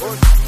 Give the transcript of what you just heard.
What?